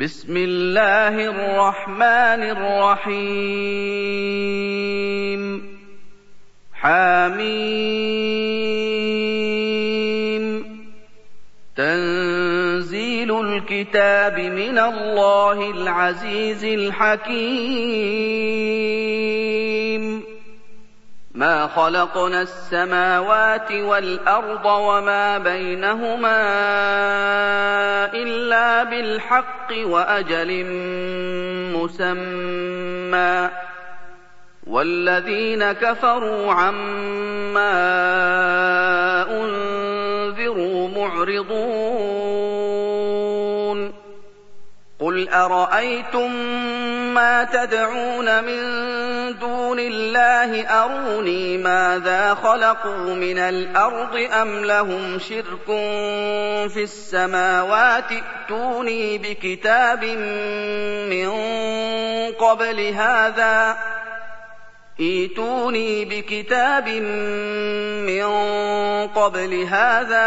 بسم الله الرحمن الرحيم. حميم. تنزيل الكتاب من الله العزيز الحكيم. ما خلقنا السماوات والأرض وما بينهما بالحق وأجل مسمى. والذين كفروا عما أنذروا معرضون. قل أرأيتم ما تدعون من دون الله أروني ماذا خلقوا من الأرض أم لهم شرك في السماوات ائتوني بكتاب من قبل هذا ايتوني بكتاب من قبل هذا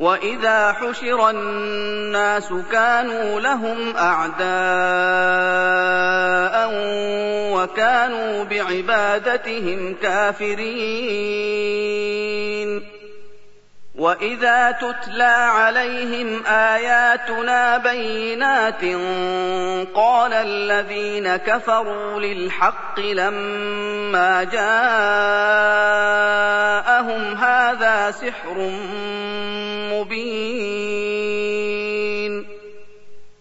واذا حشر الناس كانوا لهم اعداء وكانوا بعبادتهم كافرين واذا تتلى عليهم اياتنا بينات قال الذين كفروا للحق لما جاءهم هذا سحر مبين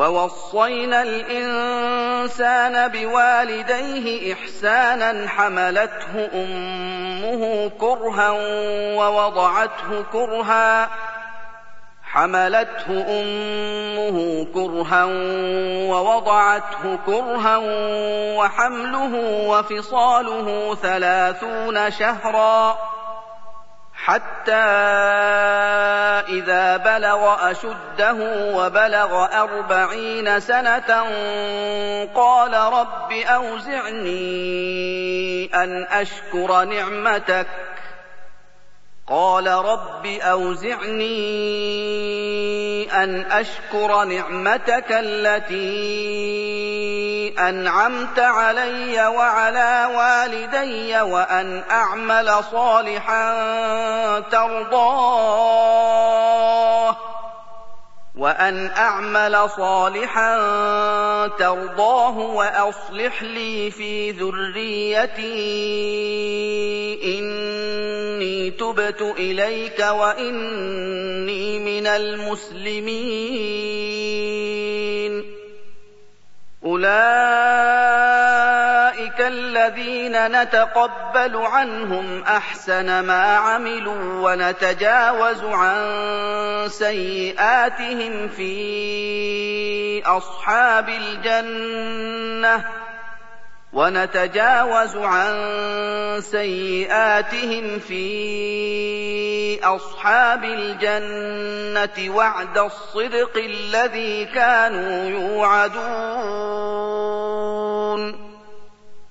ووصينا الإنسان بوالديه إحسانا حملته أمه كرها ووضعته كرها حملته أمه كرها ووضعته كرها وحمله وفصاله ثلاثون شهرا حتى إذا بلغ أشده وبلغ أربعين سنة قال رب أوزعني أن أشكر نعمتك. قال رب أوزعني أن أشكر نعمتك التي أنعمت علي وعلى والدي وأن أعمل صالحا ترضاه. وأن أعمل صالحا ترضاه وأصلح لي في ذريتي. إني تبت إليك وإني من المسلمين. أولئك الذين نتقبل عنهم أحسن ما عملوا ونتجاوز عن سيئاتهم في أصحاب الجنة ونتجاوز عن سيئاتهم في أصحاب الجنة وعد الصدق الذي كانوا يوعدون.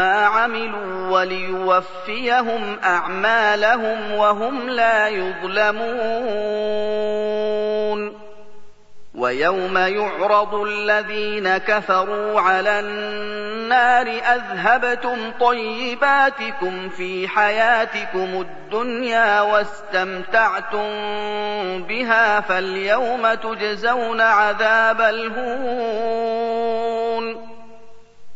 عملوا وليوفيهم أعمالهم وهم لا يظلمون. ويوم يعرض الذين كفروا على النار أذهبتم طيباتكم في حياتكم الدنيا واستمتعتم بها فاليوم تجزون عذاب الهون.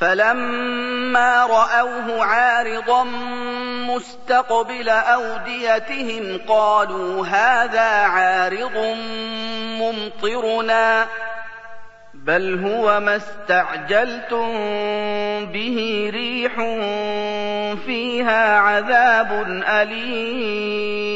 فَلَمَّا رَأَوْهُ عَارِضًا مُّسْتَقْبِلَ أَوْدِيَتِهِمْ قَالُوا هَٰذَا عَارِضٌ مُّمْطِرُنَا ۚ بَلْ هُوَ مَا اسْتَعْجَلْتُم بِهِ رِيحٌ فِيهَا عَذَابٌ أَلِيمٌ.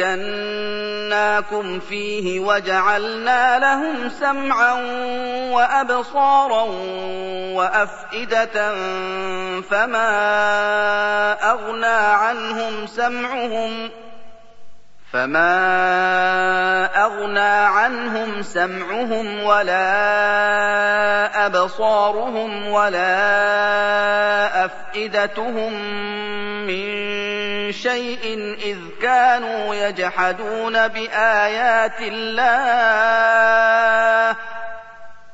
مَّكَّنَّاكُمْ فِيهِ وَجَعَلْنَا لَهُمْ سَمْعًا وَأَبْصَارًا وَأَفْئِدَةً فَمَا أَغْنَىٰ عَنْهُمْ سَمْعُهُمْ فما أغنى عنهم سمعهم ولا أبصارهم ولا أفئدتهم من شيء إذ كانوا يجحدون بآيات الله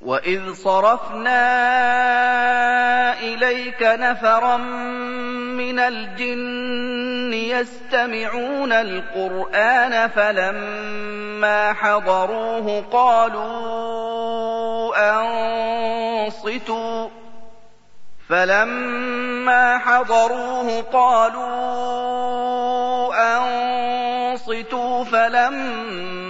وإذ صرفنا إليك نفرا من الجن يستمعون القرآن فلما حضروه قالوا أنصتوا فلما حضروه قالوا أنصتوا فلما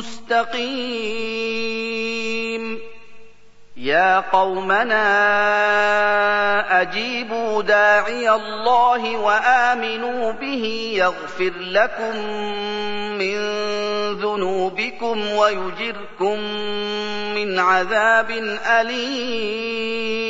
مستقيم يا قومنا أجيبوا داعي الله وآمنوا به يغفر لكم من ذنوبكم ويجركم من عذاب أليم.